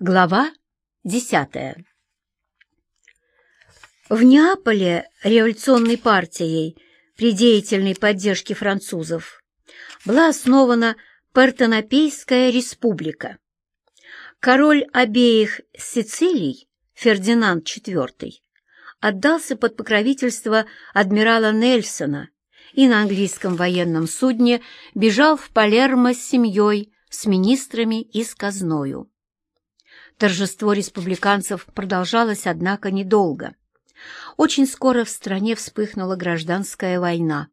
Глава десятая В Неаполе революционной партией при деятельной поддержке французов была основана Партенопейская республика. Король обеих Сицилий, Фердинанд IV, отдался под покровительство адмирала Нельсона и на английском военном судне бежал в Палермо с семьей, с министрами и с казною. Торжество республиканцев продолжалось, однако, недолго. Очень скоро в стране вспыхнула гражданская война.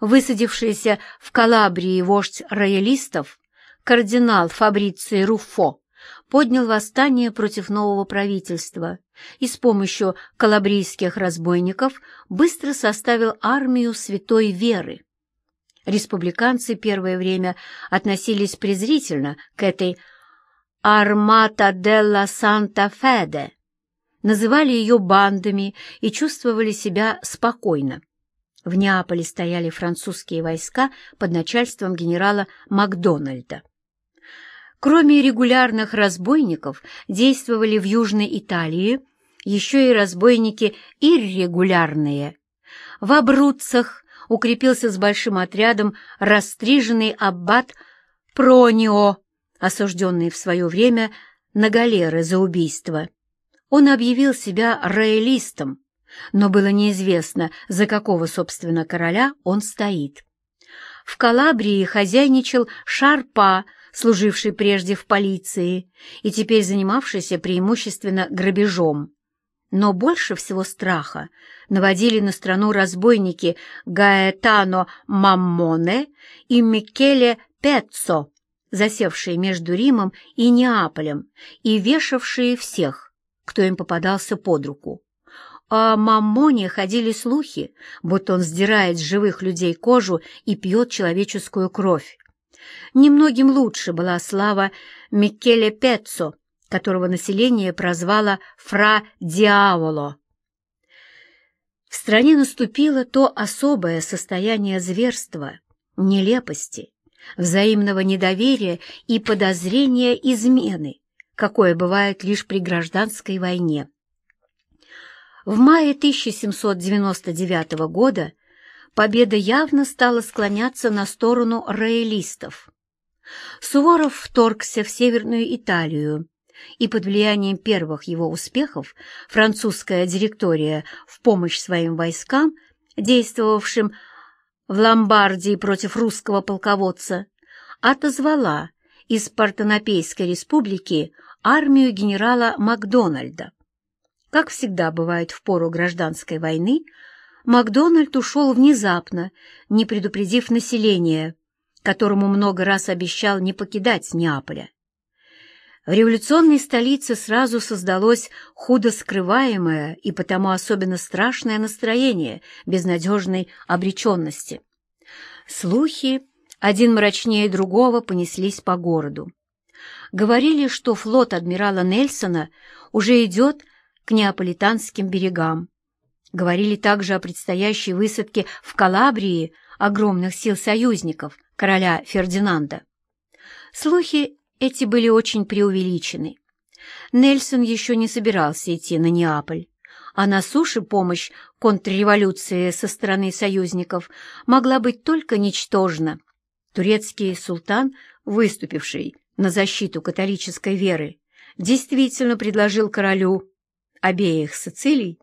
Высадившийся в Калабрии вождь роялистов, кардинал Фабриций Руффо, поднял восстание против нового правительства и с помощью калабрийских разбойников быстро составил армию святой веры. Республиканцы первое время относились презрительно к этой «Армата делла Санта Феде», называли ее бандами и чувствовали себя спокойно. В Неаполе стояли французские войска под начальством генерала Макдональда. Кроме регулярных разбойников, действовали в Южной Италии еще и разбойники иррегулярные. В Абруццах укрепился с большим отрядом расстриженный аббат Пронио, осужденный в свое время на галеры за убийство. Он объявил себя роялистом, но было неизвестно, за какого, собственно, короля он стоит. В Калабрии хозяйничал Шарпа, служивший прежде в полиции и теперь занимавшийся преимущественно грабежом. Но больше всего страха наводили на страну разбойники Гаэтано Маммоне и Микеле Пеццо, засевшие между Римом и Неаполем и вешавшие всех, кто им попадался под руку. О Маммоне ходили слухи, будто он сдирает с живых людей кожу и пьет человеческую кровь. Немногим лучше была слава Микеле Пеццо, которого население прозвало «Фра Диаволо». В стране наступило то особое состояние зверства, нелепости, взаимного недоверия и подозрения измены, какое бывает лишь при гражданской войне. В мае 1799 года победа явно стала склоняться на сторону роялистов. Суворов вторгся в Северную Италию, и под влиянием первых его успехов французская директория в помощь своим войскам, действовавшим в Ломбардии против русского полководца, отозвала из Партенопейской республики армию генерала Макдональда. Как всегда бывает в пору гражданской войны, Макдональд ушел внезапно, не предупредив население, которому много раз обещал не покидать Неаполя. В революционной столице сразу создалось худо скрываемое и потому особенно страшное настроение безнадежной обреченности. Слухи, один мрачнее другого, понеслись по городу. Говорили, что флот адмирала Нельсона уже идет к неаполитанским берегам. Говорили также о предстоящей высадке в Калабрии огромных сил союзников короля Фердинанда. Слухи эти были очень преувеличены. Нельсон еще не собирался идти на Неаполь, а на суше помощь контрреволюции со стороны союзников могла быть только ничтожна. Турецкий султан, выступивший на защиту католической веры, действительно предложил королю обеих Сицилий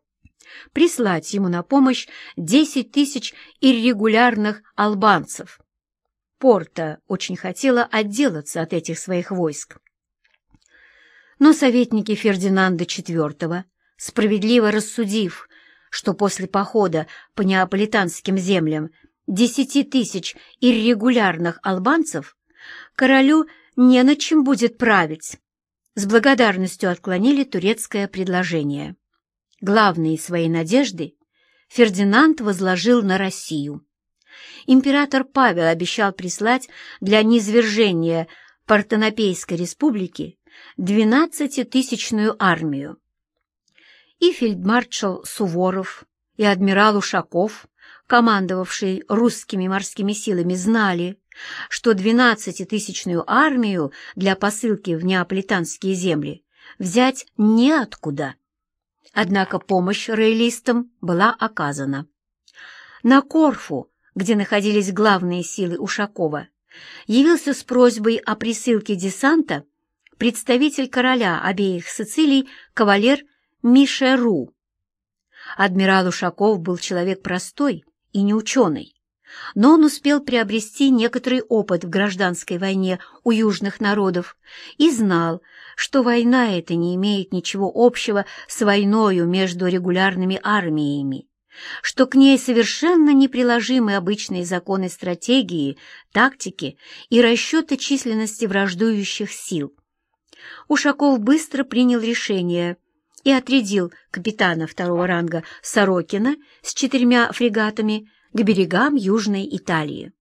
прислать ему на помощь 10 тысяч иррегулярных албанцев. Порта очень хотела отделаться от этих своих войск. Но советники Фердинанда IV, справедливо рассудив, что после похода по неаполитанским землям десяти тысяч иррегулярных албанцев королю не на чем будет править, с благодарностью отклонили турецкое предложение. Главные свои надежды Фердинанд возложил на Россию император Павел обещал прислать для низвержения Партенопейской республики двенадцатитысячную армию. И фельдмаршал Суворов, и адмирал Ушаков, командовавший русскими морскими силами, знали, что двенадцатитысячную армию для посылки в неаполитанские земли взять неоткуда. Однако помощь роялистам была оказана. На Корфу, где находились главные силы Ушакова, явился с просьбой о присылке десанта представитель короля обеих Сицилий кавалер Мишеру. Адмирал Ушаков был человек простой и не ученый, но он успел приобрести некоторый опыт в гражданской войне у южных народов и знал, что война эта не имеет ничего общего с войною между регулярными армиями, что к ней совершенно неприложимы обычные законы стратегии, тактики и расчета численности враждующих сил. Ушаков быстро принял решение и отрядил капитана второго ранга Сорокина с четырьмя фрегатами к берегам Южной Италии.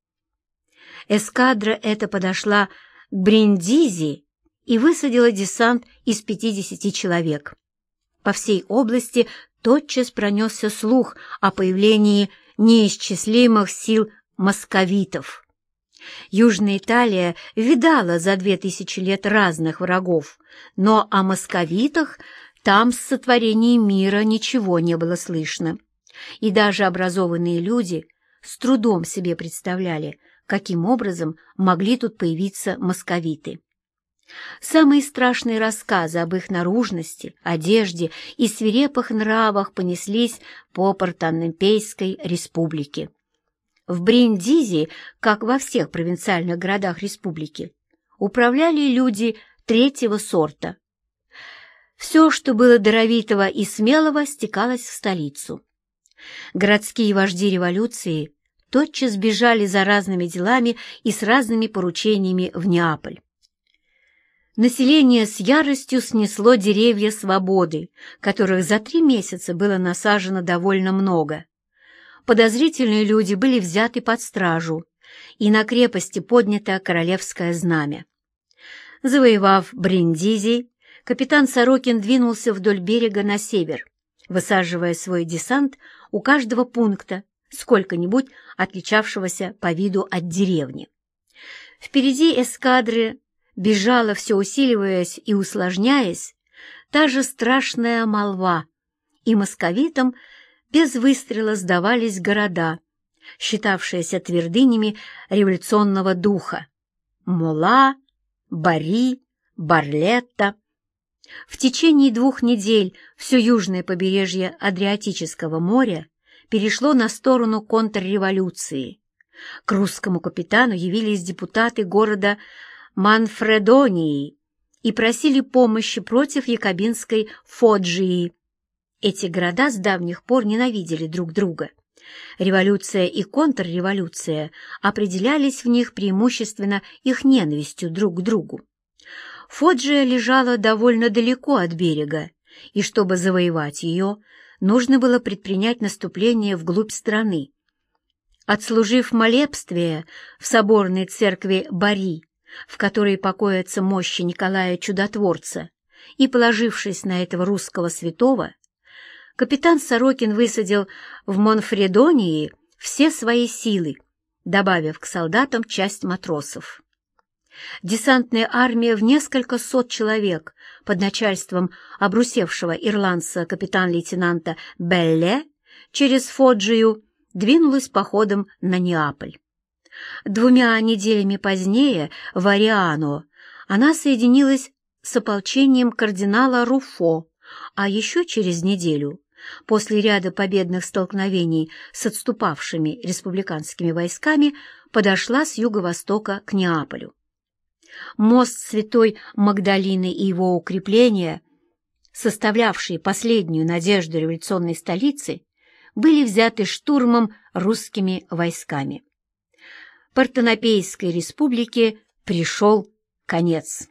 Эскадра эта подошла к Бриндизи и высадила десант из 50 человек. По всей области тотчас пронесся слух о появлении неисчислимых сил московитов. Южная Италия видала за две тысячи лет разных врагов, но о московитах там с сотворением мира ничего не было слышно и даже образованные люди с трудом себе представляли, каким образом могли тут появиться московиты. Самые страшные рассказы об их наружности, одежде и свирепых нравах понеслись по Портаннепейской республике. В Бриндизи, как во всех провинциальных городах республики, управляли люди третьего сорта. Все, что было даровитого и смелого, стекалось в столицу. Городские вожди революции тотчас бежали за разными делами и с разными поручениями в Неаполь. Население с яростью снесло деревья свободы, которых за три месяца было насажено довольно много. Подозрительные люди были взяты под стражу, и на крепости поднято королевское знамя. Завоевав Бриндизи, капитан Сорокин двинулся вдоль берега на север, высаживая свой десант у каждого пункта, сколько-нибудь отличавшегося по виду от деревни. Впереди эскадры бежала, все усиливаясь и усложняясь, та же страшная молва, и московитам без выстрела сдавались города, считавшиеся твердынями революционного духа. Мула, Бари, Барлетта — в течение двух недель все южное побережье Адриатического моря перешло на сторону контрреволюции. К русскому капитану явились депутаты города Манфредонии и просили помощи против якобинской Фоджии. Эти города с давних пор ненавидели друг друга. Революция и контрреволюция определялись в них преимущественно их ненавистью друг к другу. Фоджия лежала довольно далеко от берега, и чтобы завоевать ее, нужно было предпринять наступление вглубь страны. Отслужив молебствие в соборной церкви Бари, в которой покоятся мощи Николая Чудотворца, и положившись на этого русского святого, капитан Сорокин высадил в Монфредонии все свои силы, добавив к солдатам часть матросов. Десантная армия в несколько сот человек под начальством обрусевшего ирландца капитан-лейтенанта Белле через Фоджию двинулась походом на Неаполь. Двумя неделями позднее в Ариано она соединилась с ополчением кардинала Руфо, а еще через неделю, после ряда победных столкновений с отступавшими республиканскими войсками, подошла с юго-востока к Неаполю. Мост Святой Магдалины и его укрепления, составлявшие последнюю надежду революционной столицы, были взяты штурмом русскими войсками. Партенопейской республике пришел конец.